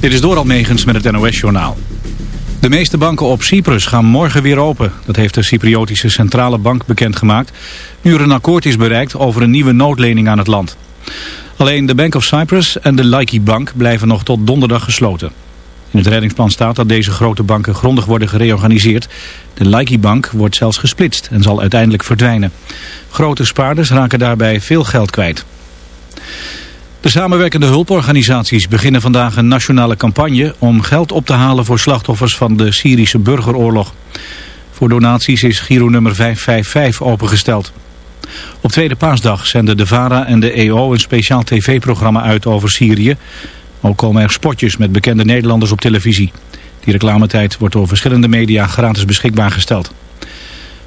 Dit is Doral Megens met het NOS-journaal. De meeste banken op Cyprus gaan morgen weer open. Dat heeft de Cypriotische Centrale Bank bekendgemaakt... nu er een akkoord is bereikt over een nieuwe noodlening aan het land. Alleen de Bank of Cyprus en de Laiki Bank blijven nog tot donderdag gesloten. In het reddingsplan staat dat deze grote banken grondig worden gereorganiseerd. De Laiki Bank wordt zelfs gesplitst en zal uiteindelijk verdwijnen. Grote spaarders raken daarbij veel geld kwijt. De samenwerkende hulporganisaties beginnen vandaag een nationale campagne om geld op te halen voor slachtoffers van de Syrische burgeroorlog. Voor donaties is Giro nummer 555 opengesteld. Op tweede paasdag zenden de VARA en de EO een speciaal tv-programma uit over Syrië. Ook komen er spotjes met bekende Nederlanders op televisie. Die reclametijd wordt door verschillende media gratis beschikbaar gesteld.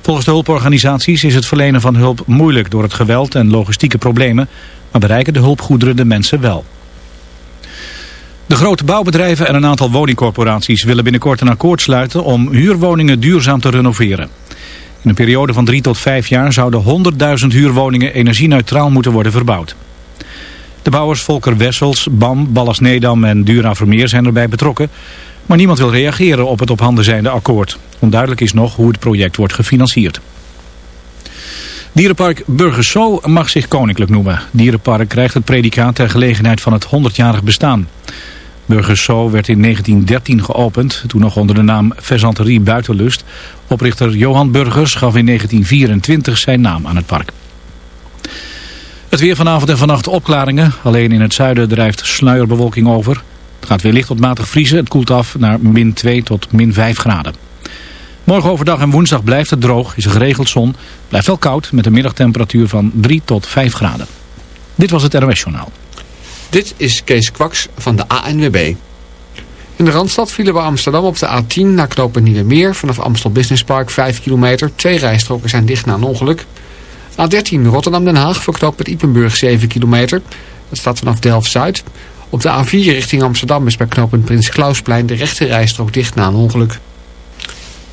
Volgens de hulporganisaties is het verlenen van hulp moeilijk door het geweld en logistieke problemen maar bereiken de hulpgoederen de mensen wel. De grote bouwbedrijven en een aantal woningcorporaties willen binnenkort een akkoord sluiten om huurwoningen duurzaam te renoveren. In een periode van drie tot vijf jaar zouden 100.000 huurwoningen energie-neutraal moeten worden verbouwd. De bouwers Volker Wessels, BAM, Ballas Nedam en Dura Vermeer zijn erbij betrokken. Maar niemand wil reageren op het op handen zijnde akkoord. Onduidelijk is nog hoe het project wordt gefinancierd. Dierenpark Burgerso mag zich koninklijk noemen. Dierenpark krijgt het predicaat ter gelegenheid van het 100-jarig bestaan. Burgerso werd in 1913 geopend, toen nog onder de naam Faisanterie Buitenlust. Oprichter Johan Burgers gaf in 1924 zijn naam aan het park. Het weer vanavond en vannacht opklaringen. Alleen in het zuiden drijft sluierbewolking over. Het gaat weer licht tot matig vriezen. Het koelt af naar min 2 tot min 5 graden. Morgen overdag en woensdag blijft het droog, is er geregeld zon. Blijft wel koud met een middagtemperatuur van 3 tot 5 graden. Dit was het NOS Journaal. Dit is Kees Kwaks van de ANWB. In de Randstad vielen bij Amsterdam op de A10 naar knopen Nieuwe Meer... vanaf Amstel Business Park 5 kilometer. Twee rijstroken zijn dicht na een ongeluk. A13 Rotterdam-Den Haag voor knooppunt Ipenburg 7 kilometer. Dat staat vanaf Delft-Zuid. Op de A4 richting Amsterdam is bij knooppunt Prins Klausplein... de rechte rijstrook dicht na een ongeluk.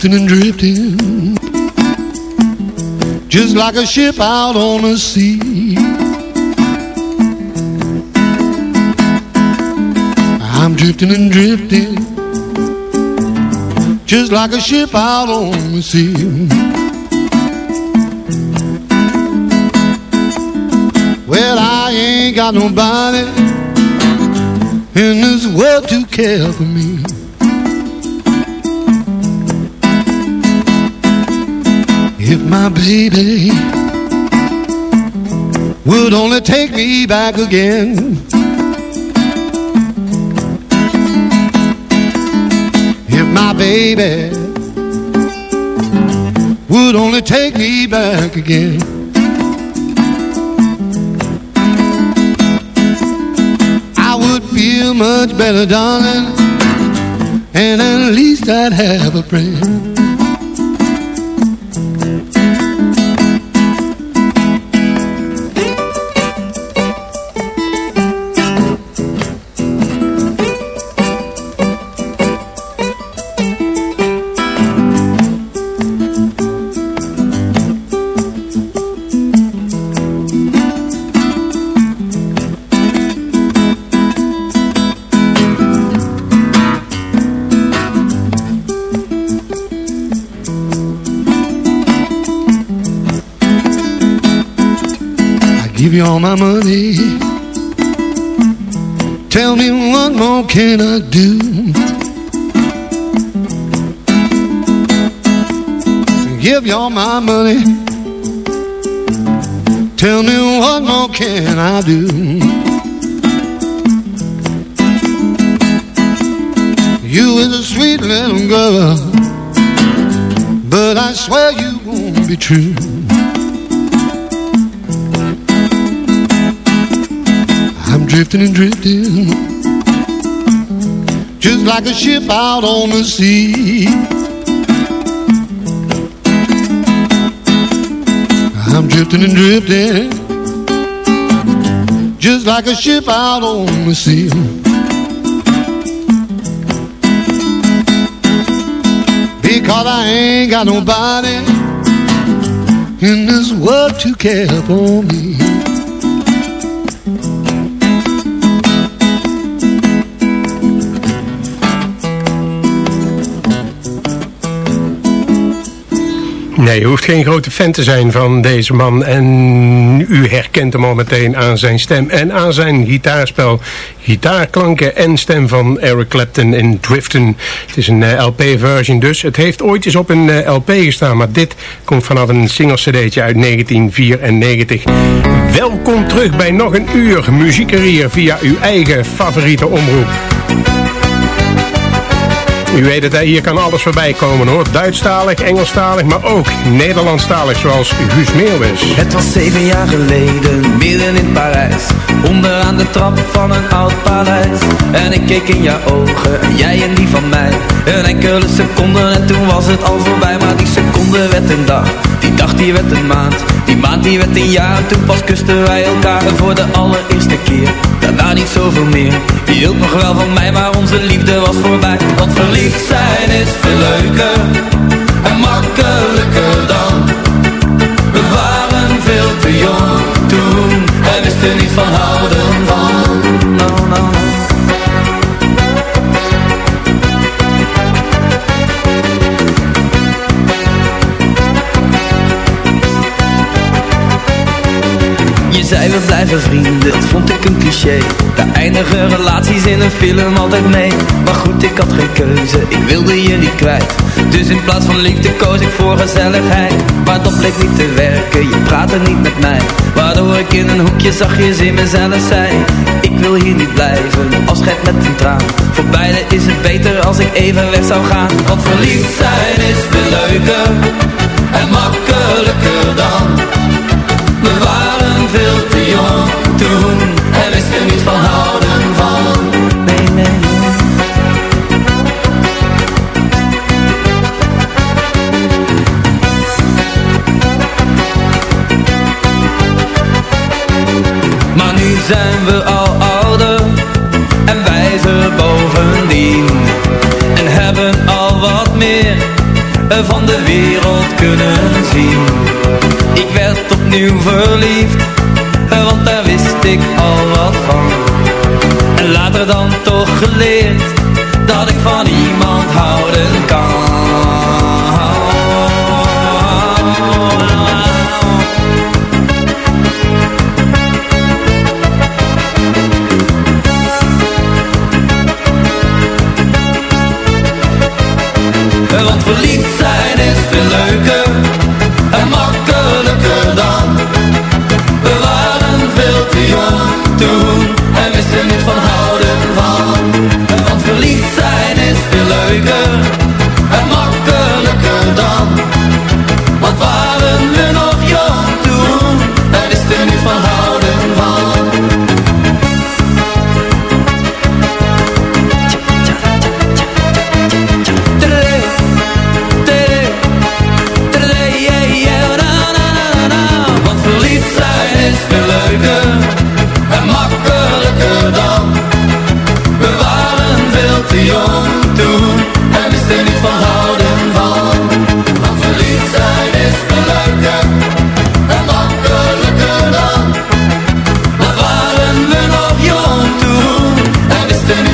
Drifting and drifting. Just like a ship out on the sea. I'm drifting and drifting. Just like a ship out on the sea. Well, I ain't got nobody In this world to care for me If my baby would only take me back again. If my baby would only take me back again. I would feel much better, darling And at least I'd have a friend all my money. Tell me what more can I do? Give you all my money. Tell me what more can I do? You is a sweet little girl, but I swear you won't be true. Drifting and drifting, just like a ship out on the sea. I'm drifting and drifting, just like a ship out on the sea. Because I ain't got nobody in this world to care for me. Nee, je hoeft geen grote fan te zijn van deze man. En u herkent hem al meteen aan zijn stem en aan zijn gitaarspel. Gitaarklanken en stem van Eric Clapton in Driften. Het is een eh, LP-version dus. Het heeft ooit eens op een eh, LP gestaan, maar dit komt vanaf een single-cd'tje uit 1994. Welkom terug bij nog een uur muziekcarrière via uw eigen favoriete omroep. U weet het, hier kan alles voorbij komen hoor. Duitsstalig, Engelstalig, maar ook Nederlandstalig zoals Guus Meeuwis. Het was zeven jaar geleden, midden in Parijs. Onderaan de trap van een oud paleis. En ik keek in jouw ogen, en jij en die van mij. Een enkele seconde en toen was het al voorbij. Maar die seconde werd een dag, die dag die werd een maand. Die maand die werd een jaar, en toen pas kusten wij elkaar. Voor de allereerste keer, daarna niet zoveel meer. Je hield nog wel van mij, maar onze liefde was voorbij. Verliefd zijn is veel leuker en makkelijker dan. We waren veel te jong toen en wisten niet van houden van. No. Zei we blijven vrienden, dat vond ik een cliché. Daar eindigen relaties in een film altijd mee. Maar goed, ik had geen keuze, ik wilde je niet kwijt. Dus in plaats van liefde koos ik voor gezelligheid. Maar dat bleek niet te werken, je praatte niet met mij. Waardoor ik in een hoekje zachtjes in mezelf zei Ik wil hier niet blijven, afscheid met een traan. Voor beide is het beter als ik even weg zou gaan. Want verliefd zijn is veel leuker En makkelijker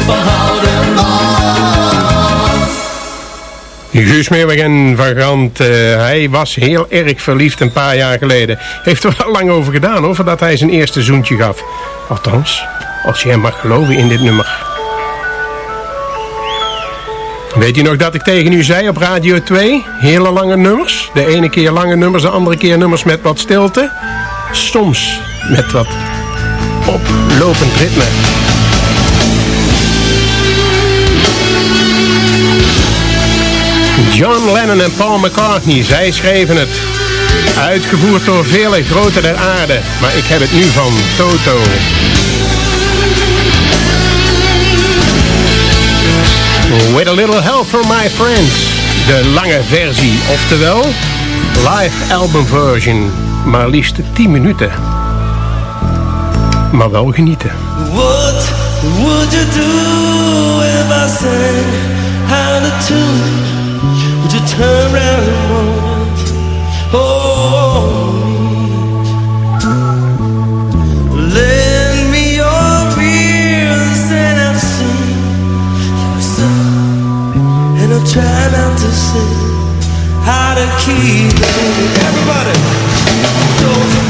van houden van Guus en Van Gant, eh, hij was heel erg verliefd een paar jaar geleden. Heeft er wel lang over gedaan hoor, voordat hij zijn eerste zoentje gaf. Althans, als je hem mag geloven in dit nummer. Weet u nog dat ik tegen u zei op Radio 2? Hele lange nummers. De ene keer lange nummers, de andere keer nummers met wat stilte. Soms met wat oplopend ritme. John Lennon en Paul McCartney, zij schreven het. Uitgevoerd door vele grotere der aarde, maar ik heb het nu van Toto. With a little help from my friends. De lange versie, oftewel live album version. Maar liefst 10 minuten. Maar wel genieten. What would you do if I sang out of? Oh, Lend me your ears and I'll sing your song. And I'll try not to sing. Out of key. Everybody, don't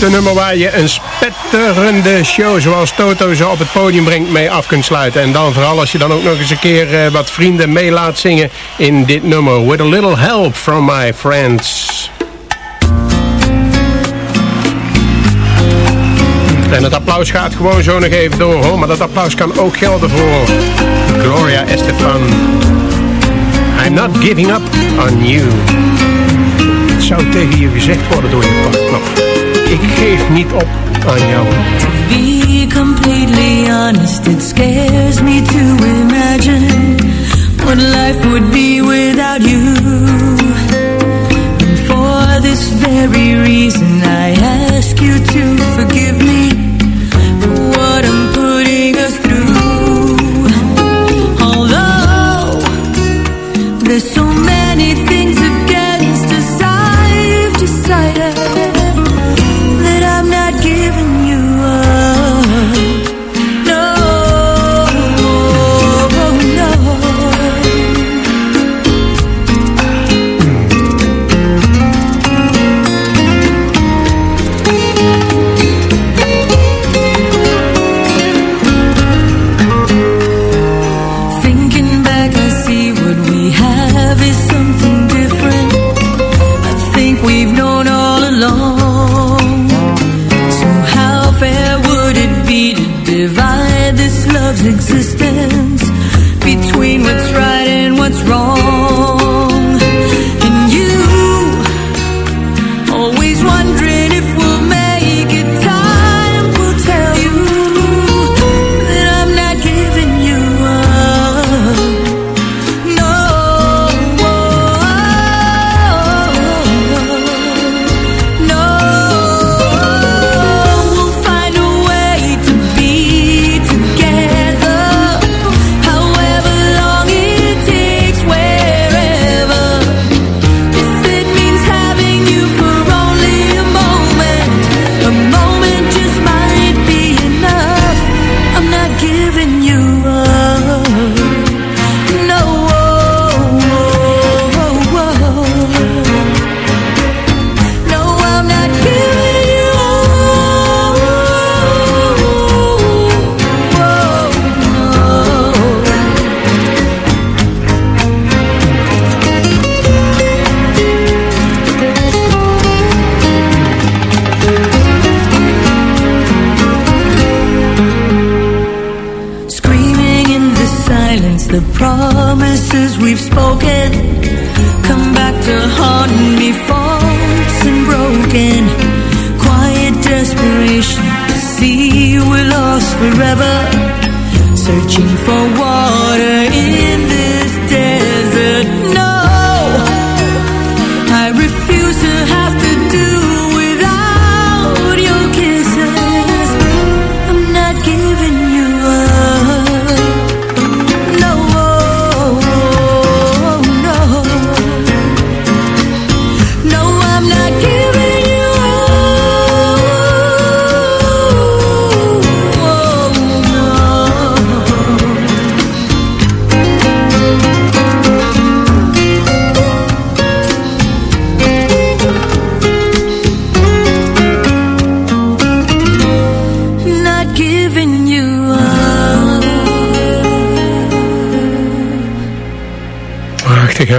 De nummer waar je een spetterende show zoals Toto zo op het podium brengt mee af kunt sluiten. En dan vooral als je dan ook nog eens een keer uh, wat vrienden mee laat zingen in dit nummer. With a little help from my friends. En het applaus gaat gewoon zo nog even door hoor. Maar dat applaus kan ook gelden voor Gloria Estefan. I'm not giving up on you. Het zou tegen je gezegd worden door je partner. Ik geef niet op aan jou. To be completely honest, it scares me to imagine what life would be without you. And for this very reason, I ask you to forgive me for what I'm putting us through. Although there's so many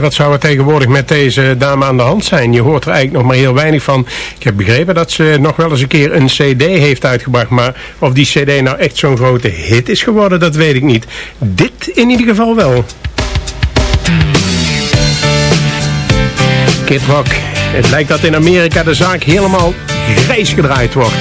wat zou er tegenwoordig met deze dame aan de hand zijn? Je hoort er eigenlijk nog maar heel weinig van. Ik heb begrepen dat ze nog wel eens een keer een cd heeft uitgebracht. Maar of die cd nou echt zo'n grote hit is geworden, dat weet ik niet. Dit in ieder geval wel. Kid Rock. Het lijkt dat in Amerika de zaak helemaal grijs gedraaid wordt.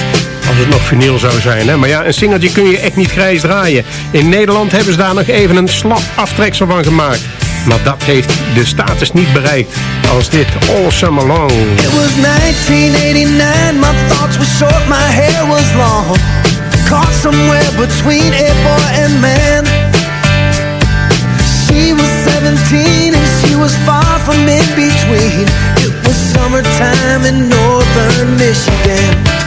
Als het nog vinyl zou zijn. Hè? Maar ja, een singeltje kun je echt niet grijs draaien. In Nederland hebben ze daar nog even een slap aftreksel van gemaakt. Maar dat heeft de status niet bereikt als dit All Summer Long. It was 1989, my thoughts were short, my hair was long. Caught somewhere between a boy and man. She was 17 and she was far from in between. It was summertime in northern Michigan.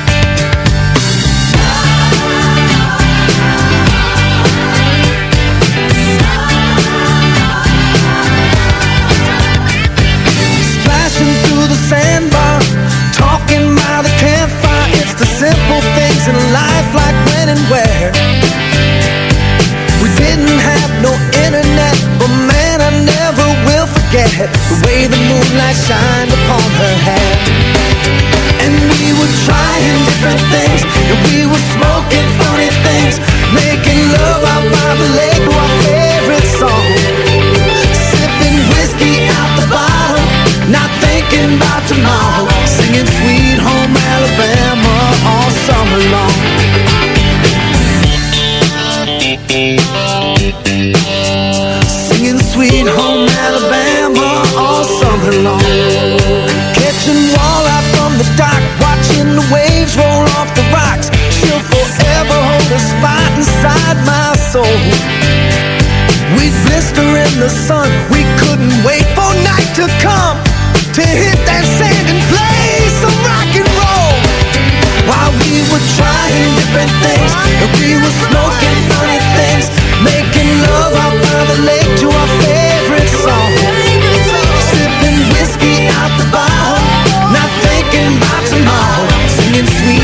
simple things in life like when and where. We didn't have no internet But man, I never will forget The way the moonlight shined upon her hair. And we were trying different things And we were smoking funny things Making love out by the lake to our favorite song. Sipping whiskey out the bottle Not thinking about tomorrow. Singing Sweet Home Alabama summer long. Singing sweet home Alabama all summer long. Catching walleye from the dock Watching the waves roll off the rocks. She'll forever hold a spot inside my soul. We blister in the sun. We couldn't wait for night to come To hit that sand and play. Trying different things, and we were smoking funny things, making love out by the lake to our favorite song. Sipping whiskey out the bottle, not thinking about tomorrow. Singing Sweet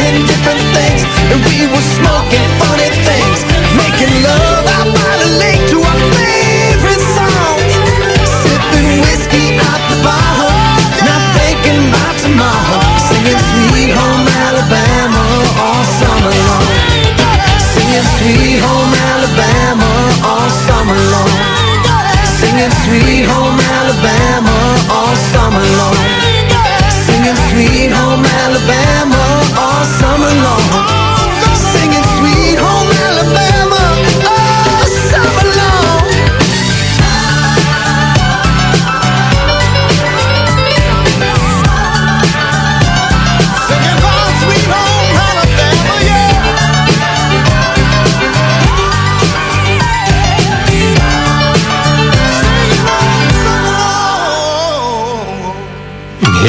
were different things, and we were smoking funny things, making love out by the lake to our favorite songs. Sipping whiskey out the bottle, not thinking about tomorrow. Singing Sweet Home Alabama all summer long. Singing Sweet Home Alabama all summer long. Singing Sweet Home Alabama all summer long.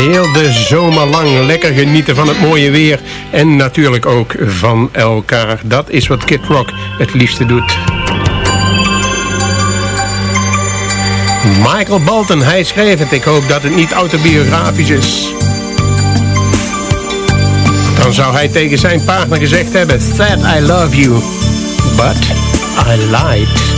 Heel de zomer lang lekker genieten van het mooie weer. En natuurlijk ook van elkaar. Dat is wat Kid Rock het liefste doet. Michael Bolton, hij schreef het. Ik hoop dat het niet autobiografisch is. Dan zou hij tegen zijn partner gezegd hebben... That I love you, but I lied.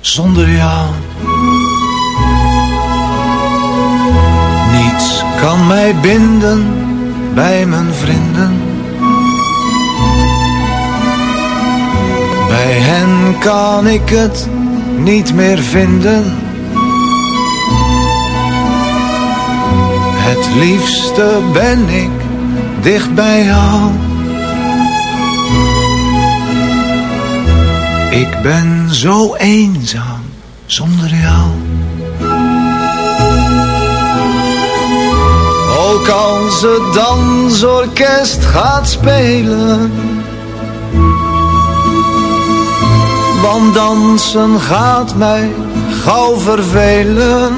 Zonder jou. Niets kan mij binden bij mijn vrienden. Bij hen kan ik het niet meer vinden. Het liefste ben ik dicht bij jou. Ik ben zo eenzaam zonder jou. Ook als het dansorkest gaat spelen. Want dansen gaat mij gauw vervelen.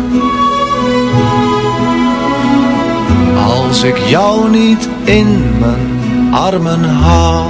Als ik jou niet in mijn armen hou.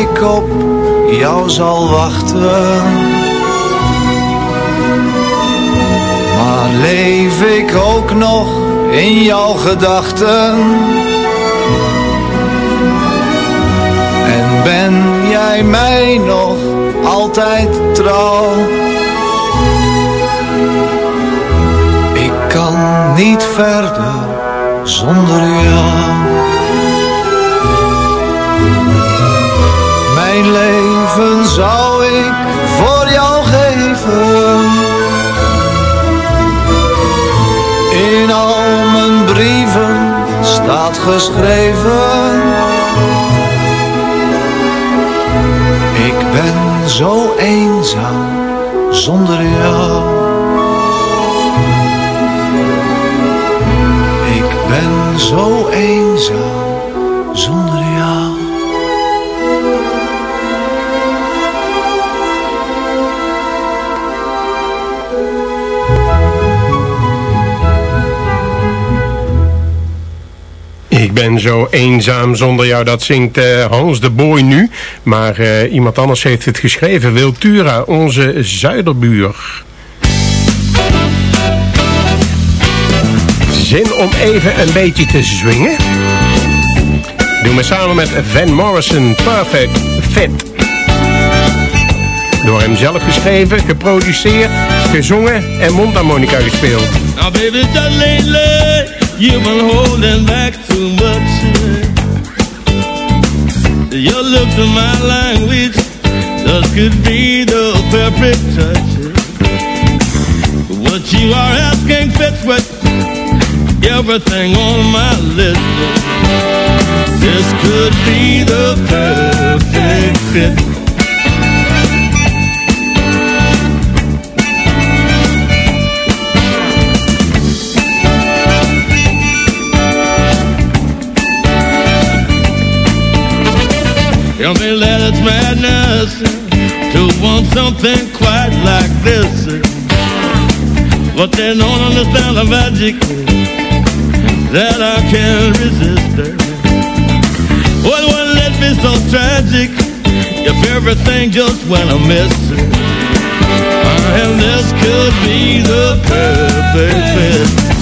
Ik op jou zal wachten. Maar leef ik ook nog in jouw gedachten? En ben jij mij nog altijd trouw? Ik kan niet verder zonder jou. Leven zou ik voor jou geven. In al mijn brieven staat geschreven. Ik ben zo eenzaam zonder jou. Ik ben zo eenzaam Ik ben zo eenzaam zonder jou, dat zingt eh, Hans de Boy nu. Maar eh, iemand anders heeft het geschreven. Wiltura, onze zuiderbuur. Zin om even een beetje te zwingen? Doen we samen met Van Morrison Perfect Fit. Door hem zelf geschreven, geproduceerd, gezongen en mondharmonica gespeeld. Now baby, lately you've been holding back too much. Your my language could be the perfect touch. What you are asking fits with everything on my list. This could be the perfect fit. Tell me that it's madness to want something quite like this. But they don't understand the magic that I can't resist. What wouldn't it be so tragic if everything just went amiss? And this could be the perfect fit.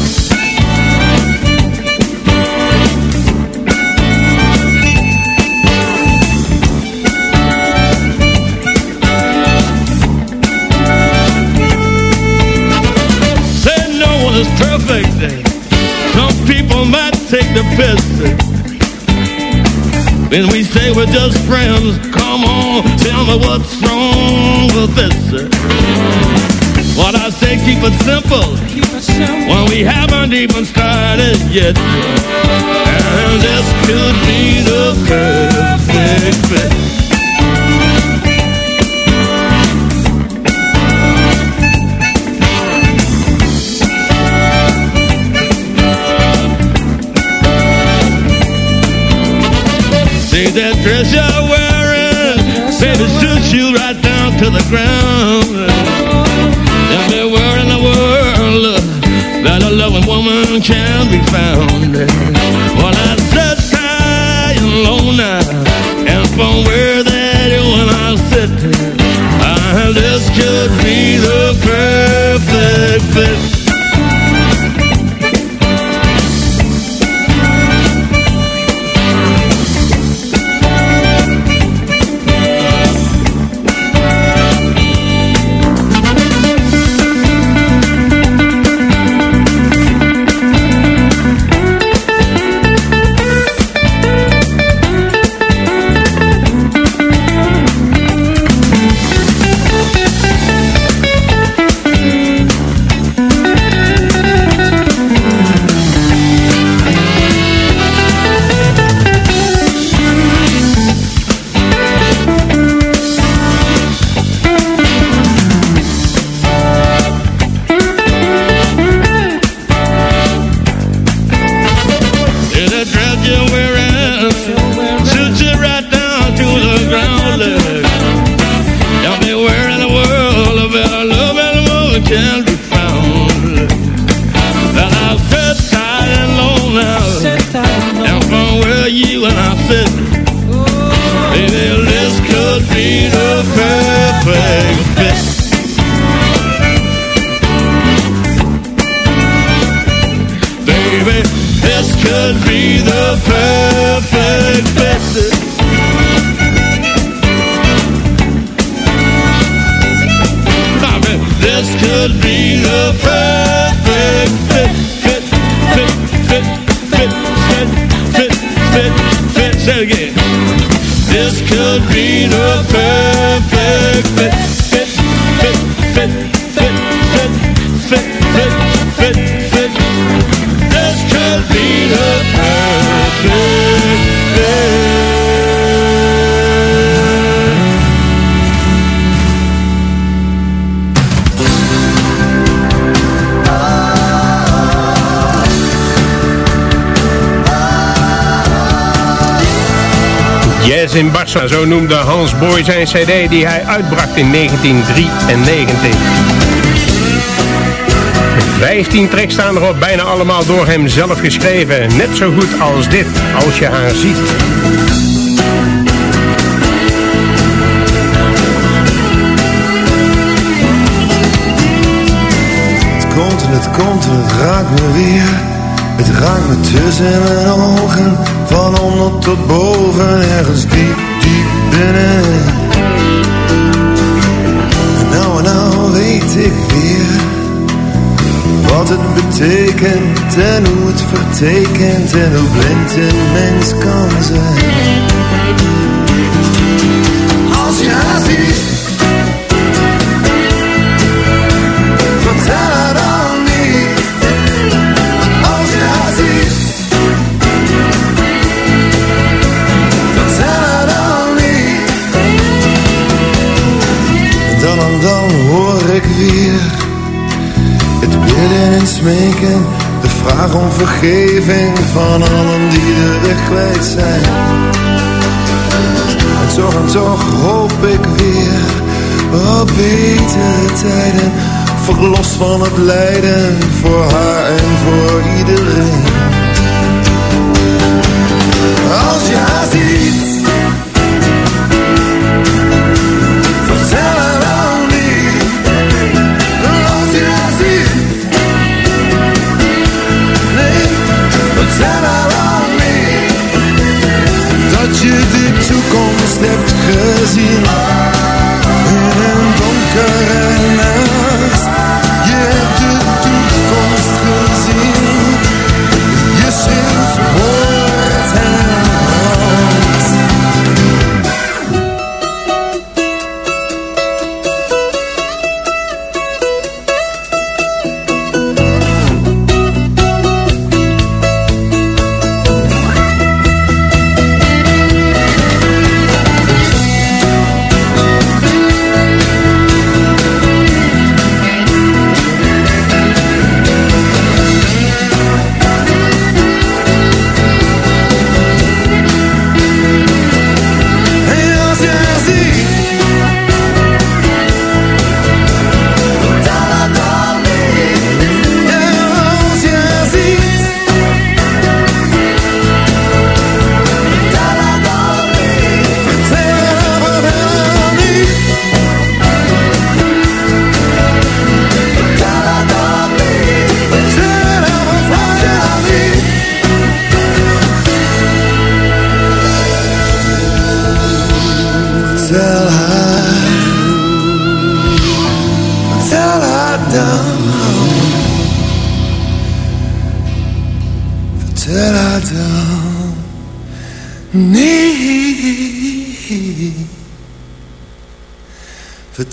When we say we're just friends, come on, tell me what's wrong with this. What I say, keep it simple. When we haven't even started yet. And this could be the perfect fit. Dress you're wearing, baby, suits you right down to the ground. Everywhere in the world that a loving woman can be found. Well, I sit high and low now, and from where that you and I sit, ah, this could be the perfect fit. Zo noemde Hans Boy zijn cd die hij uitbracht in 1993. 15 tracks staan erop, bijna allemaal door hem zelf geschreven. Net zo goed als dit, als je haar ziet. Het komt en het komt en het raakt me weer. Het raakt me tussen mijn ogen. Van onder tot boven, ergens diep, diep binnen. En nou en nou weet ik weer. Wat het betekent en hoe het vertekent. En hoe blind een mens kan zijn. Als je haar ziet. En smeken. De vraag om vergeving Van allen die de weg kwijt zijn. En toch en toch hoop ik weer op betere tijden. Verlost van het lijden voor haar en voor iedereen. Als je haar ziet toekomst hebt gezien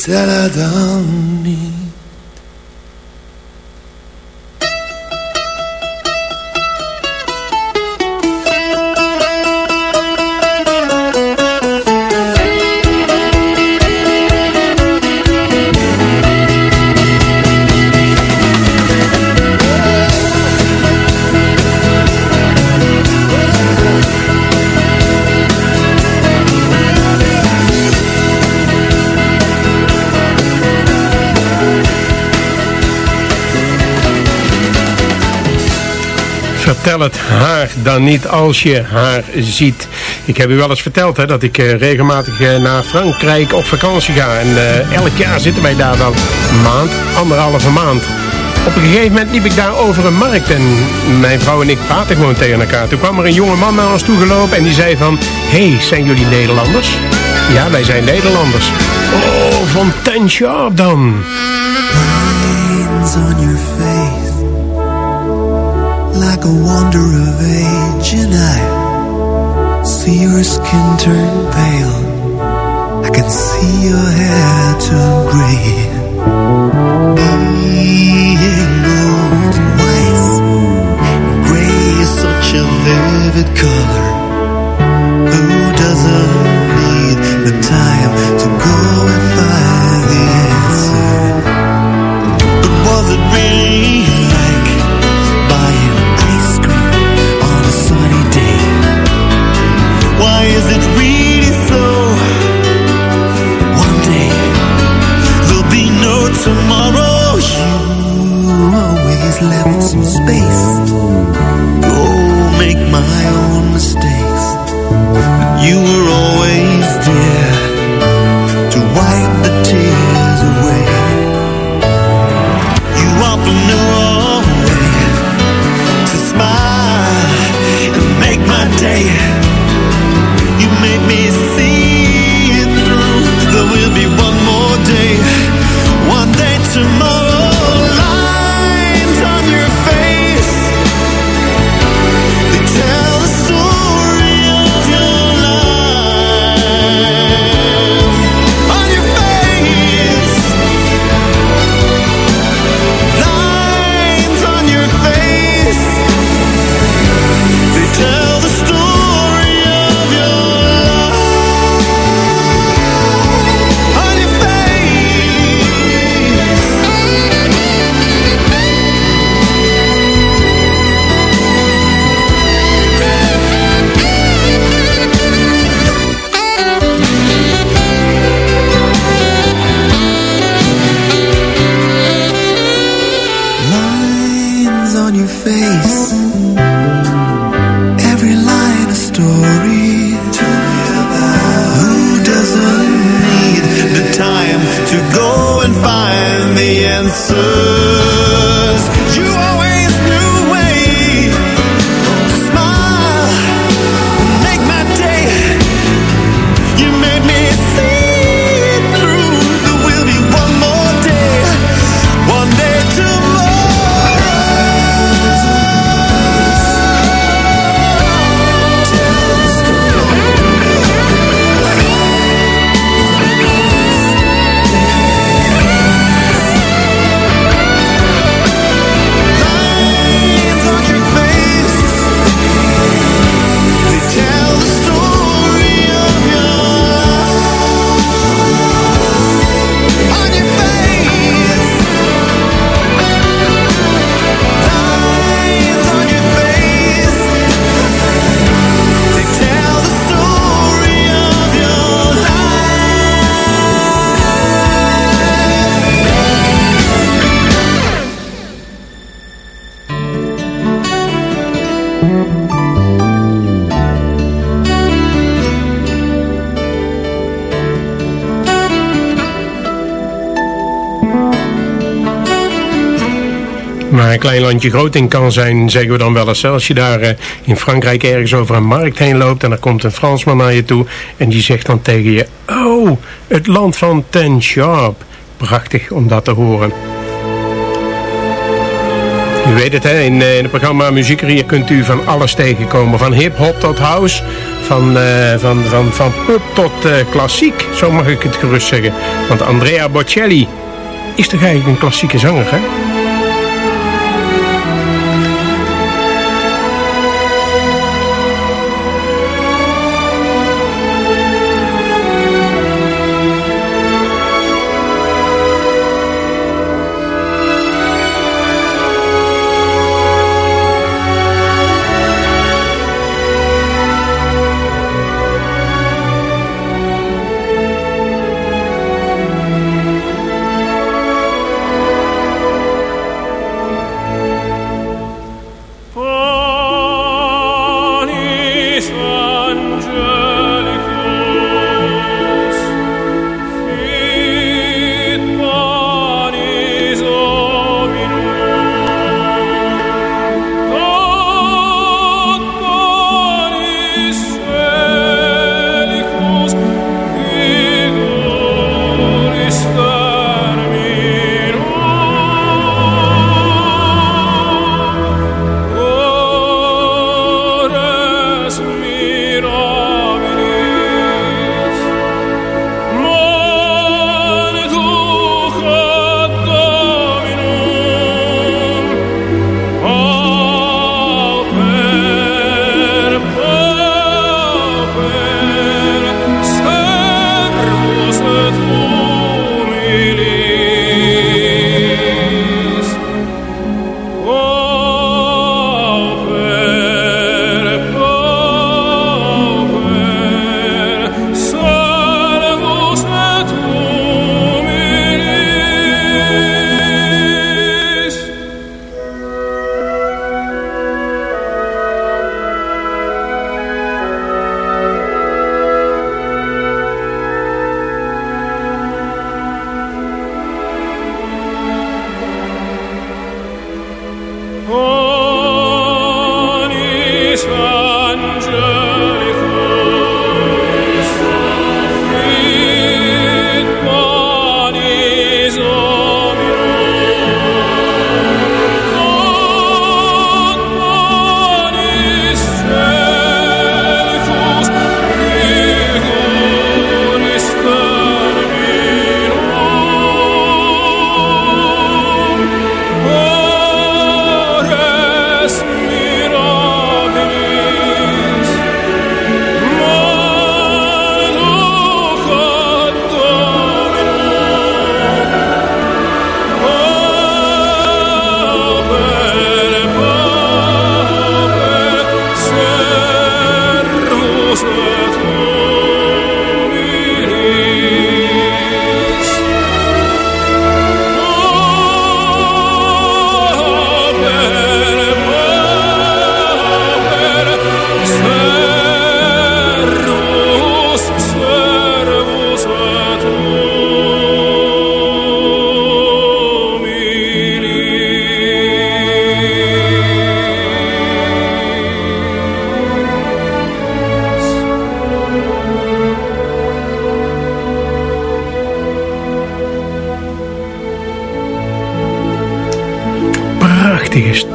Salada haar dan niet als je haar ziet. Ik heb u wel eens verteld hè, dat ik eh, regelmatig eh, naar Frankrijk op vakantie ga. En eh, elk jaar zitten wij daar dan een maand, anderhalve maand. Op een gegeven moment liep ik daar over een markt en mijn vrouw en ik praten gewoon tegen elkaar. Toen kwam er een jonge man naar ons toe gelopen en die zei van... Hey, zijn jullie Nederlanders? Ja, wij zijn Nederlanders. Oh, van Ten Sharp dan. A wonder of age and I see your skin turn pale. I can see your hair turn gray. Being gold and white gray is such a vivid color. Who doesn't need the time to go and find the answer? But was it really my own mistakes. You were always there to wipe the tears away. You often knew to smile and make my day. You made me see Maar een klein landje groot in kan zijn, zeggen we dan wel eens. Als je daar eh, in Frankrijk ergens over een markt heen loopt... en er komt een Fransman naar je toe en die zegt dan tegen je... Oh, het land van Ten Sharp. Prachtig om dat te horen. U weet het, hè? In, eh, in het programma Muziekerier kunt u van alles tegenkomen. Van hip-hop tot house, van, eh, van, van, van pop tot klassiek. Zo mag ik het gerust zeggen. Want Andrea Bocelli is toch eigenlijk een klassieke zanger, hè?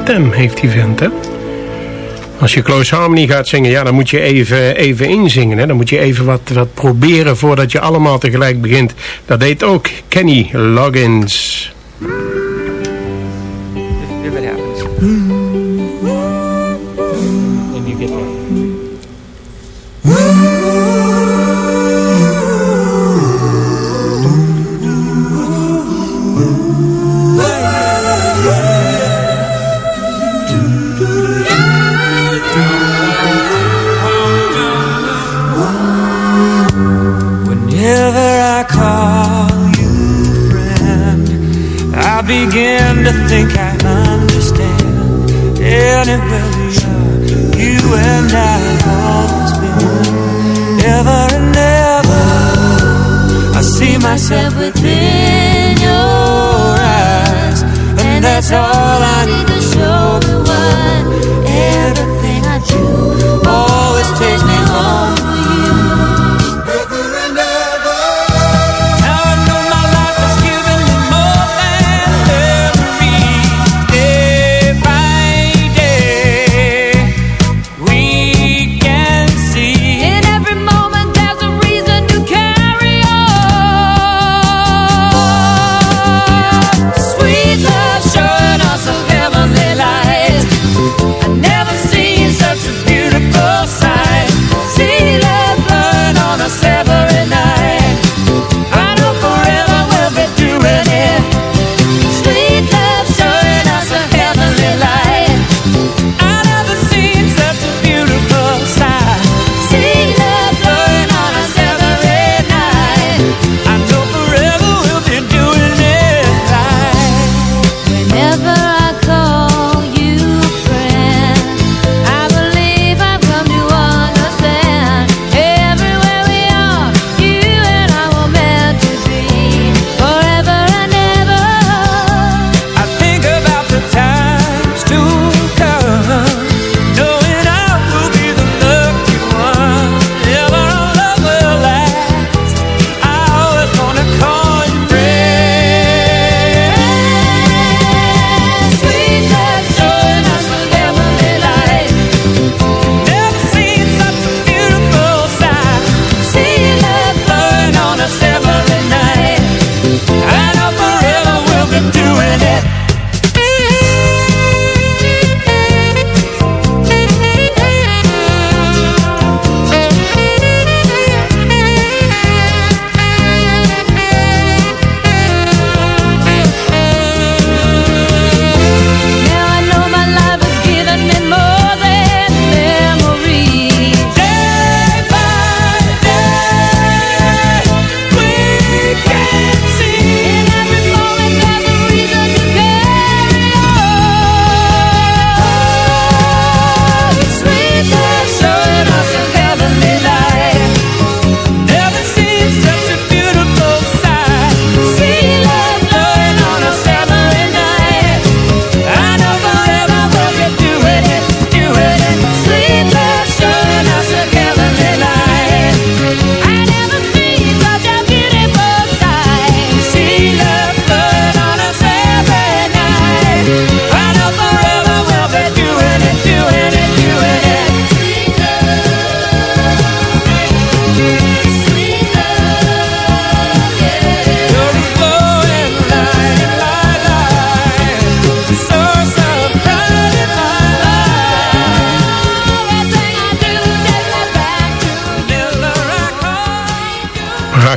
stem heeft die vent, hè? Als je Close Harmony gaat zingen, ja, dan moet je even, even inzingen. Hè? Dan moet je even wat, wat proberen voordat je allemaal tegelijk begint. Dat deed ook Kenny Loggins.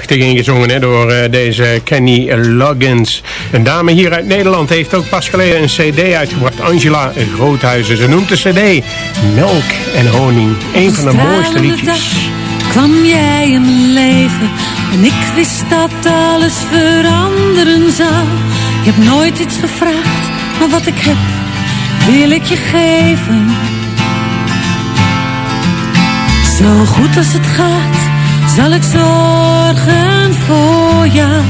Prachtig ingezongen hè, door eh, deze Kenny Loggins. Een dame hier uit Nederland heeft ook pas geleden een cd uitgebracht. Angela Groothuizen. Ze noemt de cd Melk en Honing. Een van de mooiste liedjes. kwam jij in mijn leven en ik wist dat alles veranderen zou. Je hebt nooit iets gevraagd, maar wat ik heb wil ik je geven. Zo goed als het gaat, zal ik zorgen voor jou.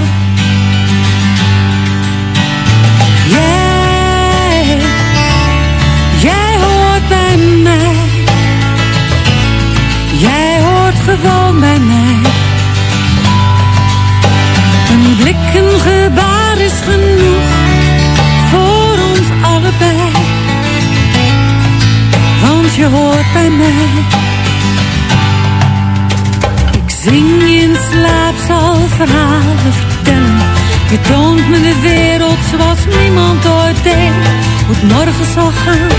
Jij, jij hoort bij mij. Jij hoort gewoon bij mij. Een blik, een gebaar is genoeg voor ons allebei. Want je hoort bij mij. Zing in slaap, zal verhalen vertellen. Je toont me de wereld zoals niemand ooit deed. Hoe het morgen zal gaan,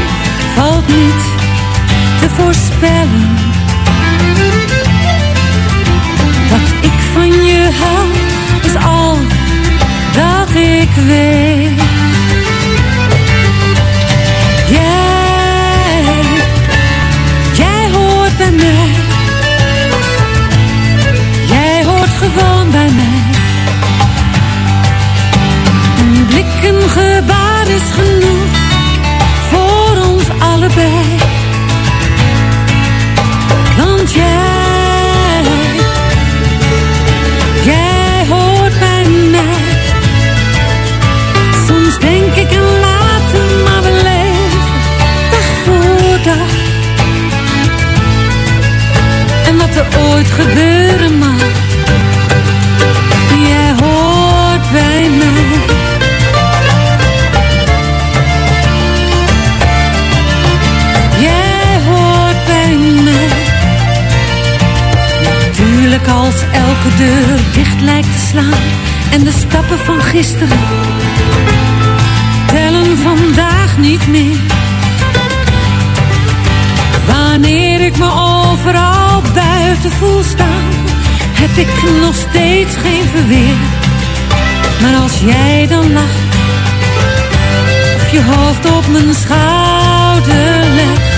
valt niet te voorspellen. Dat ik van je hou, is al dat ik weet. Gewoon bij mij. Een blik, een gebaar is genoeg voor ons allebei. Want jij, deur dicht lijkt te slaan en de stappen van gisteren tellen vandaag niet meer. Wanneer ik me overal buiten voel staan, heb ik nog steeds geen verweer. Maar als jij dan lacht, of je hoofd op mijn schouder legt,